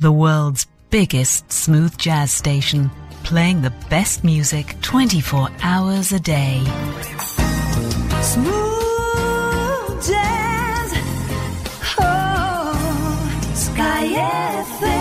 the world's biggest smooth jazz station, playing the best music 24 hours a day. Smooth jazz. Oh, Sky FM.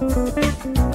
Música